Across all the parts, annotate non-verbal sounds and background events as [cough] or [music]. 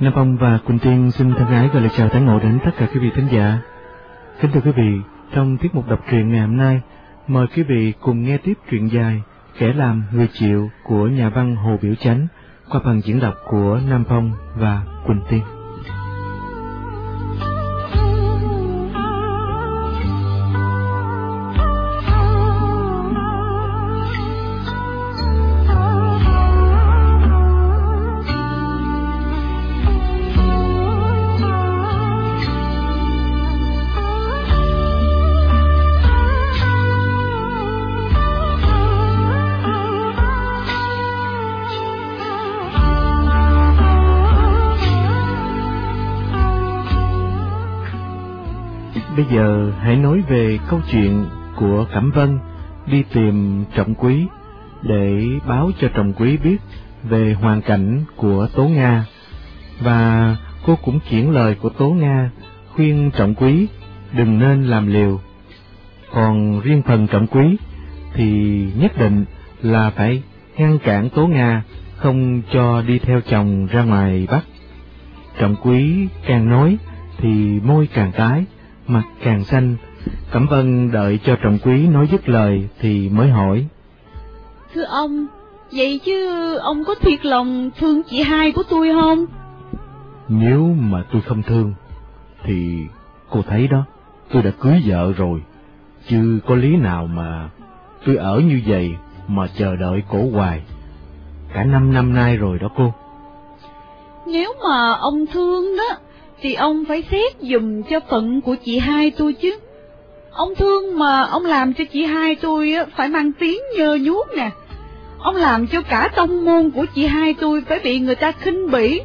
Nam Phong và Quỳnh Tiên xin thân ái gửi lời chào tái ngộ đến tất cả quý vị khán giả. Kính thưa quý vị, trong tiết mục đọc truyện ngày hôm nay, mời quý vị cùng nghe tiếp truyện dài Kẻ làm người chịu của nhà văn Hồ Biểu Chánh qua phần diễn đọc của Nam Phong và Quỳnh Tiên. Giờ hãy nói về câu chuyện của Cẩm Vân đi tìm Trọng Quý để báo cho Trọng Quý biết về hoàn cảnh của Tố Nga và cô cũng chuyển lời của Tố Nga khuyên Trọng Quý đừng nên làm liều. Còn riêng phần Trọng Quý thì nhất định là phải ngăn cản Tố Nga không cho đi theo chồng ra ngoài Bắc. Trọng Quý càng nói thì môi càng tái, mặt càng xanh. Cẩm Vân đợi cho trọng quý nói dứt lời thì mới hỏi. Thưa ông, vậy chứ ông có thiệt lòng thương chị hai của tôi không? Nếu mà tôi không thương, thì cô thấy đó, tôi đã cưới vợ rồi, chứ có lý nào mà tôi ở như vậy mà chờ đợi cổ hoài. Cả năm năm nay rồi đó cô. Nếu mà ông thương đó, thì ông phải xét dùm cho phận của chị hai tôi chứ. Ông thương mà ông làm cho chị hai tôi phải mang tiếng nhơ nhuốc nè. Ông làm cho cả tông môn của chị hai tôi phải bị người ta khinh bỉ.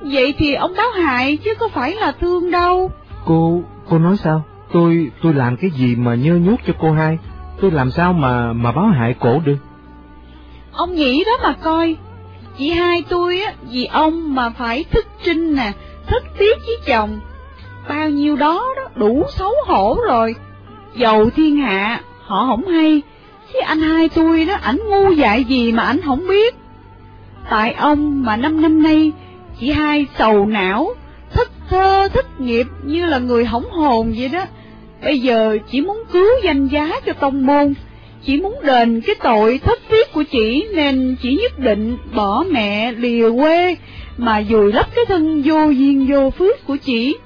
Vậy thì ông báo hại chứ có phải là thương đâu. Cô, cô nói sao? Tôi, tôi làm cái gì mà nhơ nhuốc cho cô hai? Tôi làm sao mà, mà báo hại cổ được? Ông nghĩ đó mà coi. Chị hai tôi á, vì ông mà phải thức trinh nè, thất tiếc với chồng. Bao nhiêu đó đó đủ xấu hổ rồi. Dầu thiên hạ, họ không hay. Chứ anh hai tôi đó, ảnh ngu dại gì mà ảnh không biết. Tại ông mà năm năm nay, chị hai sầu não, thất thơ, thất nghiệp như là người hỏng hồn vậy đó. Bây giờ chỉ muốn cứu danh giá cho tông môn, chỉ muốn đền cái tội thất tiếc của chị nên chỉ nhất định bỏ mẹ lìa quê mà dùi lấp cái thân vô duyên vô phước của chị.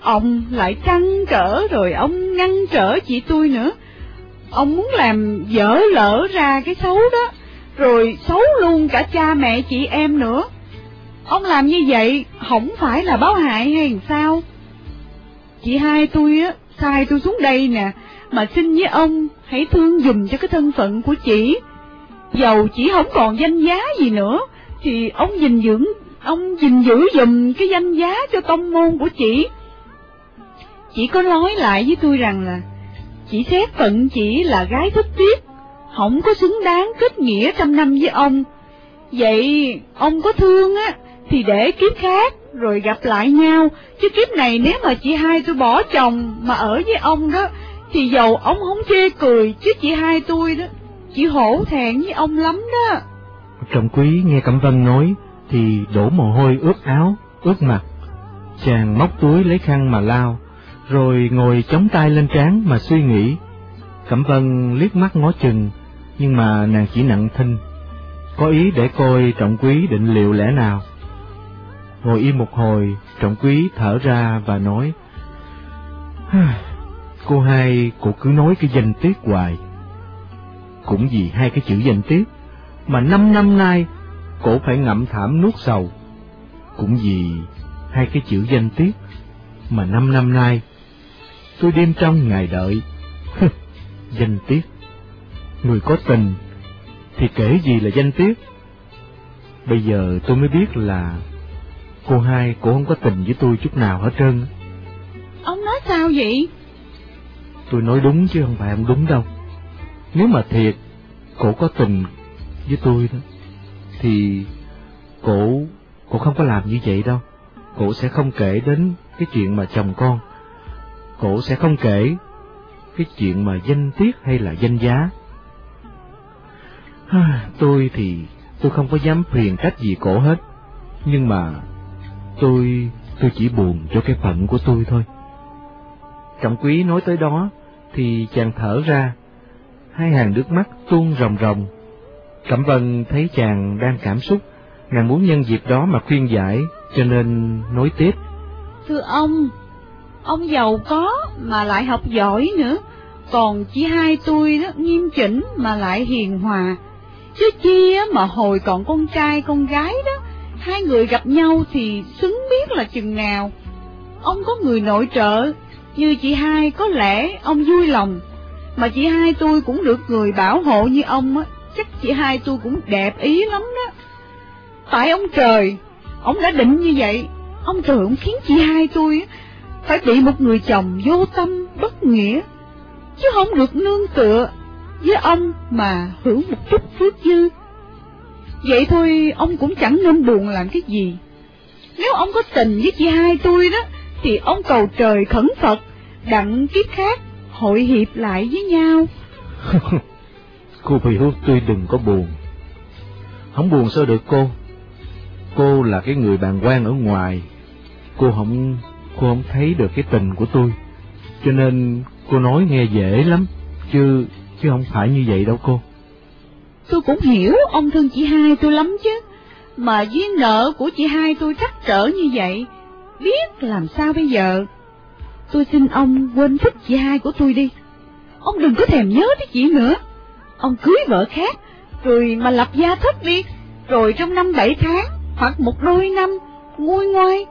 Ông lại trăn trở rồi ông ngăn trở chị tôi nữa. Ông muốn làm dở lỡ ra cái xấu đó, rồi xấu luôn cả cha mẹ chị em nữa. Ông làm như vậy không phải là báo hại hay sao? Chị hai tôi á, sai tôi xuống đây nè, mà xin với ông hãy thương dùm cho cái thân phận của chị. Dầu chỉ không còn danh giá gì nữa, thì ông gìn dưỡng, ông gìn giữ dùm cái danh giá cho tông môn của chị. Chị có nói lại với tôi rằng là, chị xét phận chỉ là gái thất tiết, không có xứng đáng kết nghĩa trăm năm với ông. Vậy ông có thương á, thì để kiếp khác rồi gặp lại nhau, chứ kiếp này nếu mà chị hai tôi bỏ chồng mà ở với ông đó, thì dầu ông không chê cười, chứ chị hai tôi đó, chị hổ thẹn với ông lắm đó. Trọng quý nghe Cẩm Vân nói thì đổ mồ hôi ướt áo, ướt mặt. Chàng móc túi lấy khăn mà lao, rồi ngồi chống tay lên trán mà suy nghĩ. Cẩm Vân liếc mắt ngó chừng, nhưng mà nàng chỉ nặng thinh, có ý để coi trọng quý định liệu lẽ nào. Ngồi im một hồi, trọng quý thở ra và nói, Cô hai, cô cứ nói cái danh tiết hoài. Cũng vì hai cái chữ danh tiết, mà năm năm nay, cổ phải ngậm thảm nuốt sầu. Cũng vì hai cái chữ danh tiết, mà năm năm nay, tôi đêm trong ngày đợi. [laughs] danh tiết. Người có tình, thì kể gì là danh tiết. Bây giờ tôi mới biết là cô hai cổ không có tình với tôi chút nào hết trơn. Ông nói sao vậy? Tôi nói đúng chứ không phải không đúng đâu. Nếu mà thiệt, cổ có tình với tôi đó, thì cổ, cổ không có làm như vậy đâu. Cổ sẽ không kể đến cái chuyện mà chồng con. Cổ sẽ không kể cái chuyện mà danh tiết hay là danh giá. Tôi thì tôi không có dám phiền trách gì cổ hết. Nhưng mà tôi, tôi chỉ buồn cho cái phận của tôi thôi. Trọng quý nói tới đó, thì chàng thở ra, hai hàng nước mắt tuôn ròng ròng. Cẩm Vân thấy chàng đang cảm xúc, nàng muốn nhân dịp đó mà khuyên giải, cho nên nói tiếp. Thưa ông, ông giàu có mà lại học giỏi nữa, còn chỉ hai tôi đó nghiêm chỉnh mà lại hiền hòa. Chứ chi mà hồi còn con trai con gái đó, hai người gặp nhau thì xứng biết là chừng nào. Ông có người nội trợ, như chị hai có lẽ ông vui lòng, mà chị hai tôi cũng được người bảo hộ như ông á, chắc chị hai tôi cũng đẹp ý lắm đó. Tại ông trời, ông đã định như vậy, ông trời ông khiến chị hai tôi phải bị một người chồng vô tâm, bất nghĩa, chứ không được nương tựa với ông mà hưởng một chút phước dư. Vậy thôi ông cũng chẳng nên buồn làm cái gì. Nếu ông có tình với chị hai tôi đó, thì ông cầu trời khẩn Phật, đặng kiếp khác hội hiệp lại với nhau. [laughs] cô biểu tôi đừng có buồn. Không buồn sao được cô? Cô là cái người bàn quan ở ngoài, cô không cô không thấy được cái tình của tôi, cho nên cô nói nghe dễ lắm, chứ chứ không phải như vậy đâu cô. Tôi cũng hiểu ông thương chị hai tôi lắm chứ, mà với nợ của chị hai tôi trắc trở như vậy, biết làm sao bây giờ. Tôi xin ông quên thích chị hai của tôi đi. Ông đừng có thèm nhớ tới chị nữa. Ông cưới vợ khác, rồi mà lập gia thất đi, rồi trong năm bảy tháng, hoặc một đôi năm, nguôi ngoai,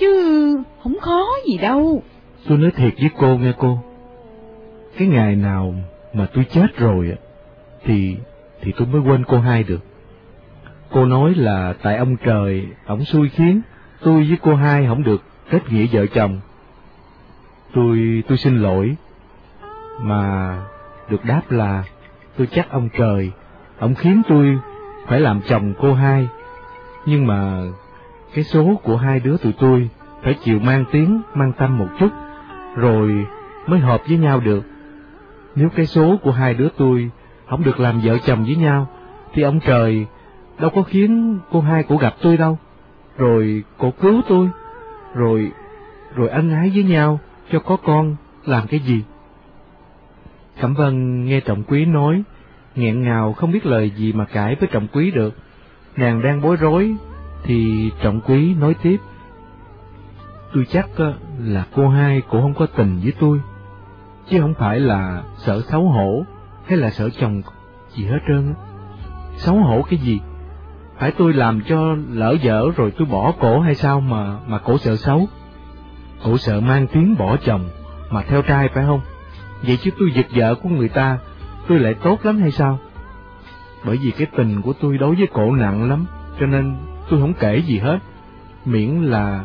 chứ không khó gì đâu. Tôi nói thiệt với cô nghe cô, cái ngày nào mà tôi chết rồi thì thì tôi mới quên cô hai được. Cô nói là tại ông trời, ổng xui khiến, tôi với cô hai không được kết nghĩa vợ chồng. Tôi, tôi xin lỗi, mà được đáp là tôi chắc ông trời, ông khiến tôi phải làm chồng cô hai, nhưng mà cái số của hai đứa tụi tôi phải chịu mang tiếng, mang tâm một chút, rồi mới hợp với nhau được. Nếu cái số của hai đứa tôi không được làm vợ chồng với nhau, thì ông trời đâu có khiến cô hai cổ gặp tôi đâu. Rồi cổ cứu tôi, rồi rồi ân ái với nhau, cho có con, làm cái gì? Cẩm Vân nghe Trọng Quý nói, nghẹn ngào không biết lời gì mà cãi với Trọng Quý được. Nàng đang bối rối, thì Trọng Quý nói tiếp. Tôi chắc là cô hai cũng không có tình với tôi, chứ không phải là sợ xấu hổ hay là sợ chồng gì hết trơn. Xấu hổ cái gì? Phải tôi làm cho lỡ dở rồi tôi bỏ cổ hay sao mà mà cổ sợ xấu? Cổ sợ mang tiếng bỏ chồng mà theo trai phải không? Vậy chứ tôi giật vợ của người ta, tôi lại tốt lắm hay sao? Bởi vì cái tình của tôi đối với cổ nặng lắm, cho nên tôi không kể gì hết. Miễn là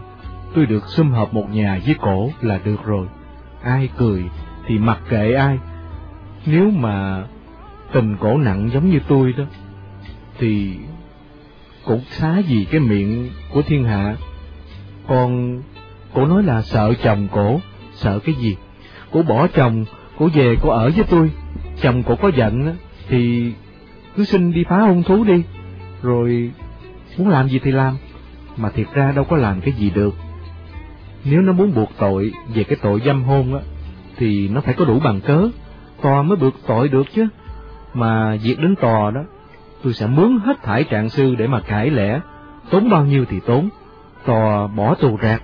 tôi được xâm hợp một nhà với cổ là được rồi. Ai cười thì mặc kệ ai. Nếu mà tình cổ nặng giống như tôi đó, thì cũng xá gì cái miệng của thiên hạ. Còn cổ nói là sợ chồng cổ, sợ cái gì? Cổ bỏ chồng, Cô về cô ở với tôi. Chồng cô có giận thì cứ xin đi phá hôn thú đi, rồi muốn làm gì thì làm, mà thiệt ra đâu có làm cái gì được. Nếu nó muốn buộc tội về cái tội dâm hôn á, thì nó phải có đủ bằng cớ, tòa mới buộc tội được chứ. Mà việc đến tòa đó, tôi sẽ mướn hết thải trạng sư để mà cãi lẽ, tốn bao nhiêu thì tốn, tòa bỏ tù rạc.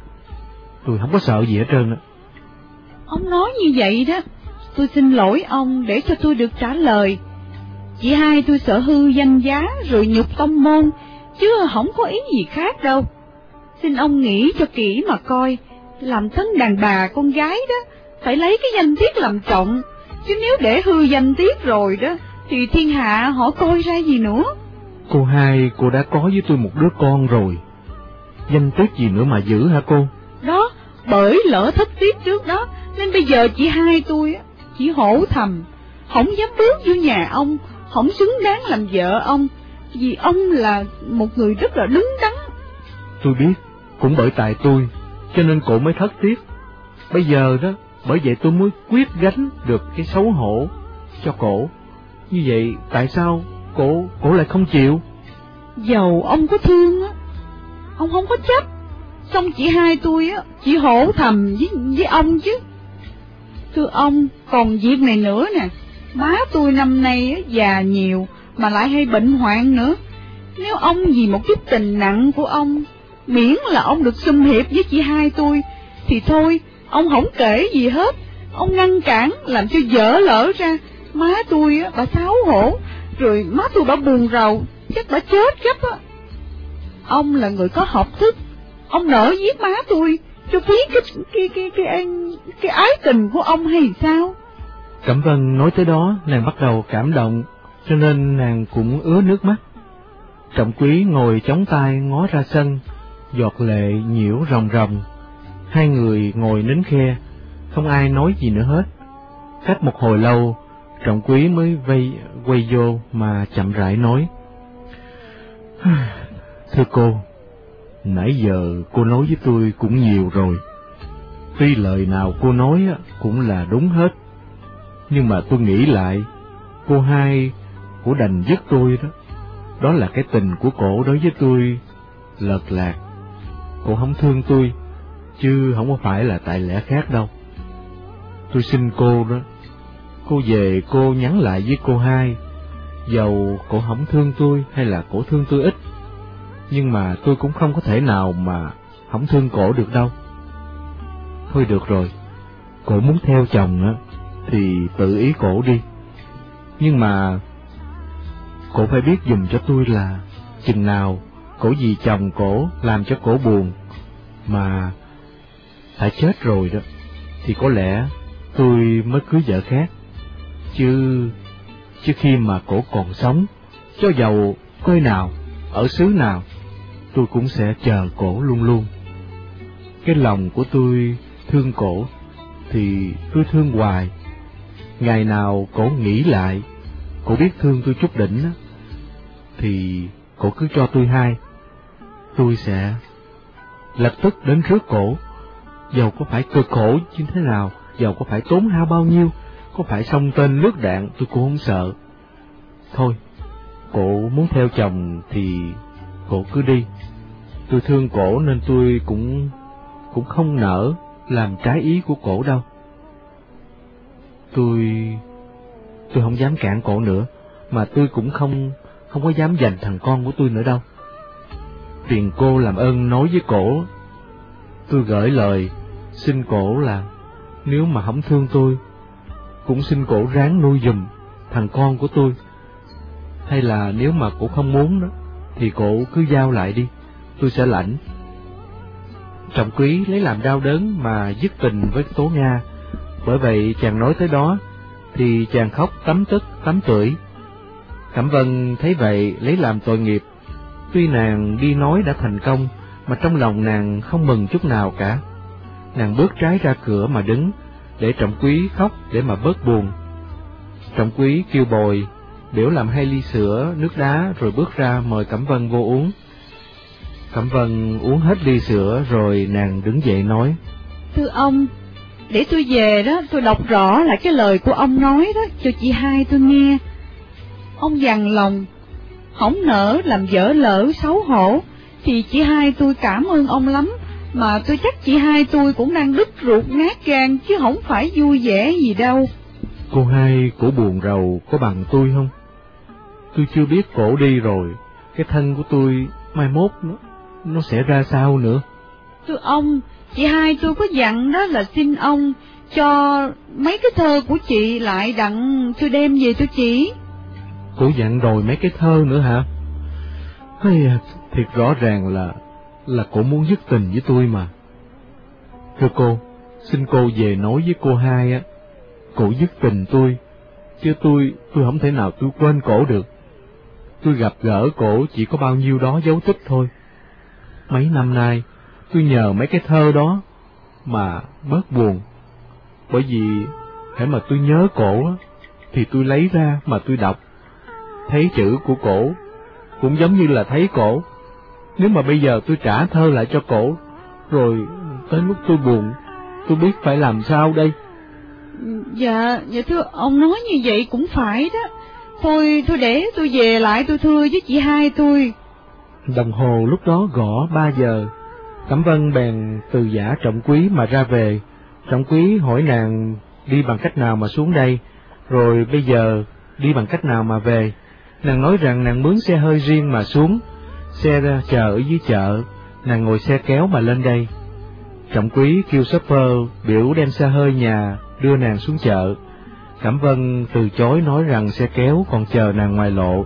Tôi không có sợ gì hết trơn á. Ông nói như vậy đó, tôi xin lỗi ông để cho tôi được trả lời. Chị hai tôi sợ hư danh giá rồi nhục tông môn, chứ không có ý gì khác đâu. Xin ông nghĩ cho kỹ mà coi, làm thân đàn bà con gái đó, phải lấy cái danh tiết làm trọng, chứ nếu để hư danh tiết rồi đó, thì thiên hạ họ coi ra gì nữa. Cô hai, cô đã có với tôi một đứa con rồi. Danh tiết gì nữa mà giữ hả cô? Đó, bởi lỡ thất tiết trước đó, nên bây giờ chị hai tôi chỉ hổ thầm, không dám bước vô nhà ông, không xứng đáng làm vợ ông, vì ông là một người rất là đứng đắn. Tôi biết, cũng bởi tại tôi, cho nên cổ mới thất tiếc. Bây giờ đó, bởi vậy tôi mới quyết gánh được cái xấu hổ cho cổ. Như vậy, tại sao cổ, cổ lại không chịu? Dầu ông có thương á, ông không có chấp, Xong chị hai tôi á, chị hổ thầm với, với ông chứ. Thưa ông, còn việc này nữa nè, má tôi năm nay già nhiều, mà lại hay bệnh hoạn nữa. Nếu ông vì một chút tình nặng của ông, miễn là ông được xung hiệp với chị hai tôi, thì thôi, ông không kể gì hết. Ông ngăn cản, làm cho dở lỡ ra. Má tôi bà xáo hổ, rồi má tôi bà buồn rầu, chắc bà chết gấp á. Ông là người có học thức, ông nỡ giết má tôi, cho phí cái cái cái cái cái, cái ái tình của ông hay sao? Cẩm Vân nói tới đó, nàng bắt đầu cảm động, cho nên nàng cũng ứa nước mắt. Trọng quý ngồi chống tay ngó ra sân, giọt lệ nhiễu ròng ròng. Hai người ngồi nín khe, không ai nói gì nữa hết. Cách một hồi lâu, trọng quý mới vây quay vô mà chậm rãi nói. [sighs] Thưa cô, nãy giờ cô nói với tôi cũng nhiều rồi. Tuy lời nào cô nói cũng là đúng hết, nhưng mà tôi nghĩ lại, cô hai của đành dứt tôi đó, đó là cái tình của cổ đối với tôi lợt lạc. Cô không thương tôi, chứ không có phải là tại lẽ khác đâu. Tôi xin cô đó, cô về cô nhắn lại với cô hai, dầu cổ không thương tôi hay là cổ thương tôi ít, nhưng mà tôi cũng không có thể nào mà không thương cổ được đâu. Thôi được rồi, cổ muốn theo chồng á, thì tự ý cổ đi. Nhưng mà cổ phải biết dùng cho tôi là chừng nào cổ vì chồng cổ làm cho cổ buồn, mà phải chết rồi đó, thì có lẽ tôi mới cưới vợ khác. Chứ, chứ khi mà cổ còn sống, cho dầu coi nào, ở xứ nào, tôi cũng sẽ chờ cổ luôn luôn. Cái lòng của tôi thương cổ, thì cứ thương hoài. Ngày nào cổ nghĩ lại, cổ biết thương tôi chút đỉnh, thì cổ cứ cho tôi hai. Tôi sẽ lập tức đến rước cổ, dầu có phải cực khổ như thế nào, dầu có phải tốn hao bao nhiêu, có phải song tên nước đạn tôi cũng không sợ. Thôi, cổ muốn theo chồng thì cổ cứ đi. Tôi thương cổ nên tôi cũng cũng không nỡ làm trái ý của cổ đâu. Tôi tôi không dám cản cổ nữa, mà tôi cũng không không có dám giành thằng con của tôi nữa đâu. Tiền cô làm ơn nói với cổ, tôi gửi lời xin cổ là nếu mà không thương tôi, cũng xin cổ ráng nuôi dùm thằng con của tôi. Hay là nếu mà cổ không muốn đó, thì cổ cứ giao lại đi, tôi sẽ lãnh. Trọng quý lấy làm đau đớn mà dứt tình với Tố Nga, bởi vậy chàng nói tới đó, thì chàng khóc tắm tức tắm tuổi. Cẩm Vân thấy vậy lấy làm tội nghiệp, tuy nàng đi nói đã thành công, mà trong lòng nàng không mừng chút nào cả. Nàng bước trái ra cửa mà đứng, để trọng quý khóc để mà bớt buồn. Trọng quý kêu bồi, biểu làm hai ly sữa, nước đá rồi bước ra mời Cẩm Vân vô uống. Cẩm Vân uống hết ly sữa rồi nàng đứng dậy nói. Thưa ông, để tôi về đó, tôi đọc rõ lại cái lời của ông nói đó, cho chị hai tôi nghe. Ông dằn lòng, không nỡ làm dở lỡ xấu hổ, thì chị hai tôi cảm ơn ông lắm, mà tôi chắc chị hai tôi cũng đang đứt ruột nát gan, chứ không phải vui vẻ gì đâu. Cô hai cổ buồn rầu có bằng tôi không? Tôi chưa biết cổ đi rồi, cái thân của tôi mai mốt nó, nó sẽ ra sao nữa. Thưa ông, chị hai tôi có dặn đó là xin ông cho mấy cái thơ của chị lại đặng tôi đem về cho chị. Cổ dặn rồi mấy cái thơ nữa hả? Hay à, thiệt rõ ràng là là cổ muốn dứt tình với tôi mà. Thưa cô, xin cô về nói với cô hai á, cổ dứt tình tôi, chứ tôi, tôi không thể nào tôi quên cổ được. Tôi gặp gỡ cổ chỉ có bao nhiêu đó dấu tích thôi. Mấy năm nay, tôi nhờ mấy cái thơ đó mà bớt buồn. Bởi vì, hễ mà tôi nhớ cổ thì tôi lấy ra mà tôi đọc. Thấy chữ của cổ, cũng giống như là thấy cổ. Nếu mà bây giờ tôi trả thơ lại cho cổ, rồi tới lúc tôi buồn, tôi biết phải làm sao đây? Dạ, dạ thưa ông nói như vậy cũng phải đó. Thôi, thôi để tôi về lại tôi thưa với chị hai tôi. Đồng hồ lúc đó gõ ba giờ, Cẩm Vân bèn từ giả trọng quý mà ra về. Trọng quý hỏi nàng đi bằng cách nào mà xuống đây, rồi bây giờ đi bằng cách nào mà về. Nàng nói rằng nàng mướn xe hơi riêng mà xuống, xe chờ ở dưới chợ, nàng ngồi xe kéo mà lên đây. Trọng quý kêu shopper biểu đem xe hơi nhà đưa nàng xuống chợ. Cẩm Vân từ chối nói rằng xe kéo còn chờ nàng ngoài lộ.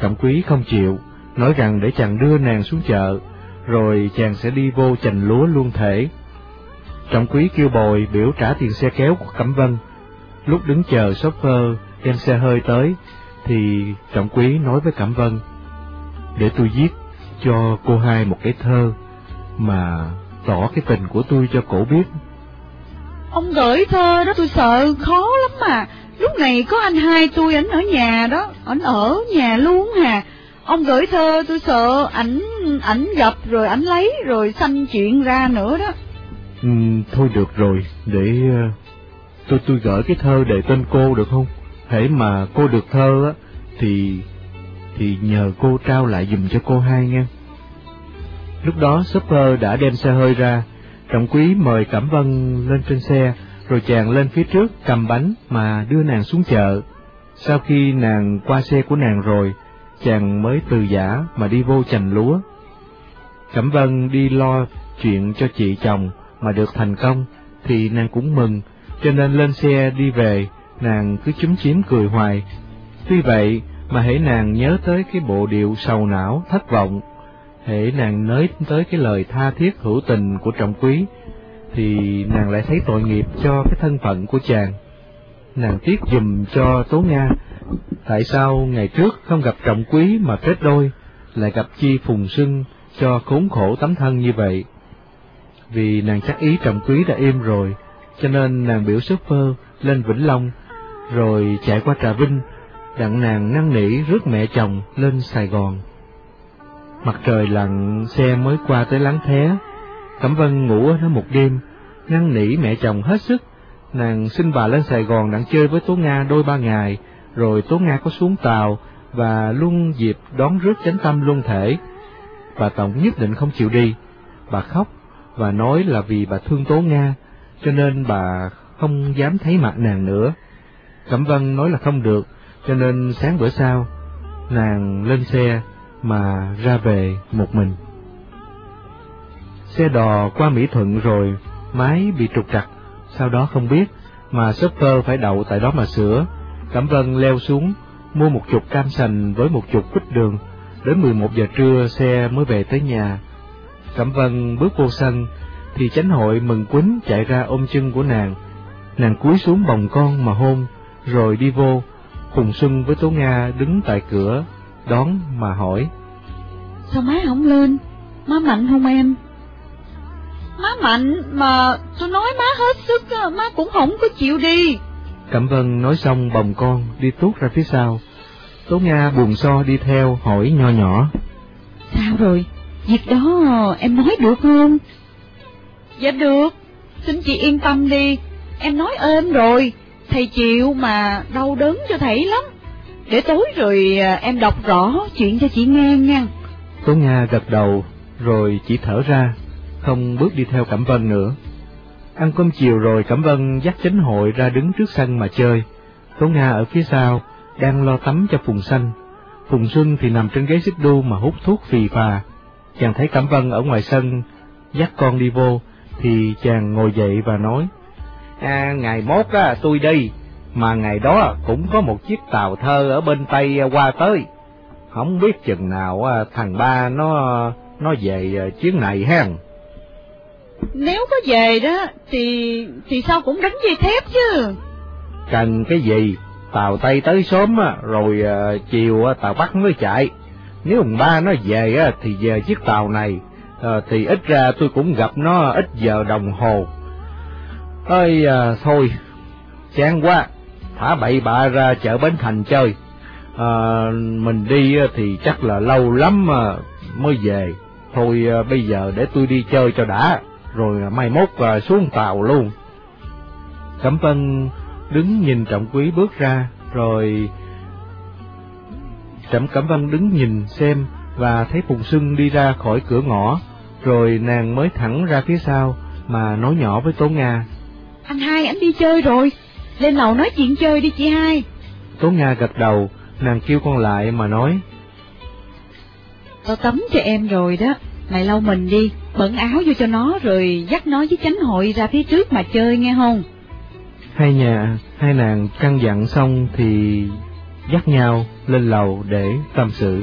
Trọng quý không chịu, nói rằng để chàng đưa nàng xuống chợ, rồi chàng sẽ đi vô chành lúa luôn thể. Trọng quý kêu bồi biểu trả tiền xe kéo của Cẩm Vân. Lúc đứng chờ shopper đem xe hơi tới, thì Trọng quý nói với Cẩm Vân, để tôi viết cho cô hai một cái thơ mà tỏ cái tình của tôi cho cổ biết. Ông gửi thơ đó tôi sợ khó lắm mà, lúc này có anh hai tôi ảnh ở nhà đó, ảnh ở nhà luôn hà. Ông gửi thơ tôi sợ ảnh ảnh gặp rồi ảnh lấy rồi xanh chuyện ra nữa đó. Ừ, thôi được rồi, để ờ, tôi tôi gửi cái thơ để tên cô được không? Hễ mà cô được thơ á thì thì nhờ cô trao lại dùm cho cô hai nghe. Lúc đó shopper đã đem xe hơi ra, trọng quý mời Cẩm Vân lên trên xe, rồi chàng lên phía trước cầm bánh mà đưa nàng xuống chợ. Sau khi nàng qua xe của nàng rồi, chàng mới từ giả mà đi vô chành lúa. Cẩm Vân đi lo chuyện cho chị chồng mà được thành công, thì nàng cũng mừng, cho nên lên xe đi về, nàng cứ chúm chím cười hoài. Tuy vậy, mà hãy nàng nhớ tới cái bộ điệu sầu não, thất vọng, hãy nàng nới tới cái lời tha thiết hữu tình của trọng quý, thì nàng lại thấy tội nghiệp cho cái thân phận của chàng. Nàng tiếc dùm cho Tố Nga, tại sao ngày trước không gặp trọng quý mà kết đôi, lại gặp chi phùng sưng cho khốn khổ tấm thân như vậy. Vì nàng chắc ý trọng quý đã im rồi, cho nên nàng biểu shopper lên Vĩnh Long, rồi chạy qua Trà Vinh, đặng nàng năn nỉ rước mẹ chồng lên Sài Gòn. Mặt trời lặn, xe mới qua tới láng thé. Cẩm Vân ngủ ở đó một đêm, năn nỉ mẹ chồng hết sức. Nàng xin bà lên Sài Gòn đặng chơi với Tố Nga đôi ba ngày, rồi Tố Nga có xuống tàu, và luôn dịp đón rước chánh tâm luân thể. Bà Tổng nhất định không chịu đi. Bà khóc, và nói là vì bà thương Tố Nga, cho nên bà không dám thấy mặt nàng nữa. Cẩm Vân nói là không được, cho nên sáng bữa sau, nàng lên xe mà ra về một mình. Xe đò qua Mỹ Thuận rồi, máy bị trục trặc, sau đó không biết, mà shopper phải đậu tại đó mà sửa. Cẩm Vân leo xuống, mua một chục cam sành với một chục quýt đường, đến 11 giờ trưa xe mới về tới nhà. Cẩm Vân bước vô sân, thì chánh hội mừng quýnh chạy ra ôm chân của nàng. Nàng cúi xuống bồng con mà hôn, rồi đi vô, Phùng Xuân với Tố Nga đứng tại cửa, đón mà hỏi. Sao má không lên? Má mạnh không em? Má mạnh mà tôi nói má hết sức, má cũng không có chịu đi. Cẩm Vân nói xong bồng con đi tuốt ra phía sau. Tố Nga buồn so đi theo hỏi nho nhỏ. Sao rồi? Việc đó em nói được không? Dạ được, xin chị yên tâm đi, em nói êm rồi, thầy chịu mà đau đớn cho thầy lắm. Để tối rồi à, em đọc rõ chuyện cho chị nghe nha. Tố Nga gật đầu, rồi chỉ thở ra, không bước đi theo Cẩm Vân nữa. Ăn cơm chiều rồi Cẩm Vân dắt chánh hội ra đứng trước sân mà chơi. Tố Nga ở phía sau, đang lo tắm cho Phùng Xanh. Phùng Xuân thì nằm trên ghế xích đu mà hút thuốc phì phà. Chàng thấy Cẩm Vân ở ngoài sân, dắt con đi vô, thì chàng ngồi dậy và nói, À, ngày mốt á, tôi đi, mà ngày đó cũng có một chiếc tàu thơ ở bên Tây à, qua tới. Không biết chừng nào à, thằng ba nó nó về à, chuyến này hen. Nếu có về đó thì thì sao cũng đánh dây thép chứ. Cần cái gì? Tàu Tây tới sớm rồi ờ, chiều tàu Bắc mới chạy. Nếu ông ba nó về thì về chiếc tàu này ờ, thì ít ra tôi cũng gặp nó ít giờ đồng hồ. Ơi à, thôi, chán quá, thả bậy bạ ra chợ Bến Thành chơi. À, mình đi thì chắc là lâu lắm mới về. Thôi bây giờ để tôi đi chơi cho đã, rồi mai mốt à, xuống tàu luôn. Cẩm Vân đứng nhìn Trọng Quý bước ra, rồi Trẩm Cẩm Vân đứng nhìn xem và thấy Phùng Sưng đi ra khỏi cửa ngõ, rồi nàng mới thẳng ra phía sau mà nói nhỏ với Tố Nga. Anh hai anh đi chơi rồi, lên lầu nói chuyện chơi đi chị hai. Tố Nga gật đầu, nàng kêu con lại mà nói. Tao tắm cho em rồi đó, mày lau mình đi, bận áo vô cho nó rồi dắt nó với chánh hội ra phía trước mà chơi nghe không? Hai nhà, hai nàng căn dặn xong thì dắt nhau lên lầu để tâm sự.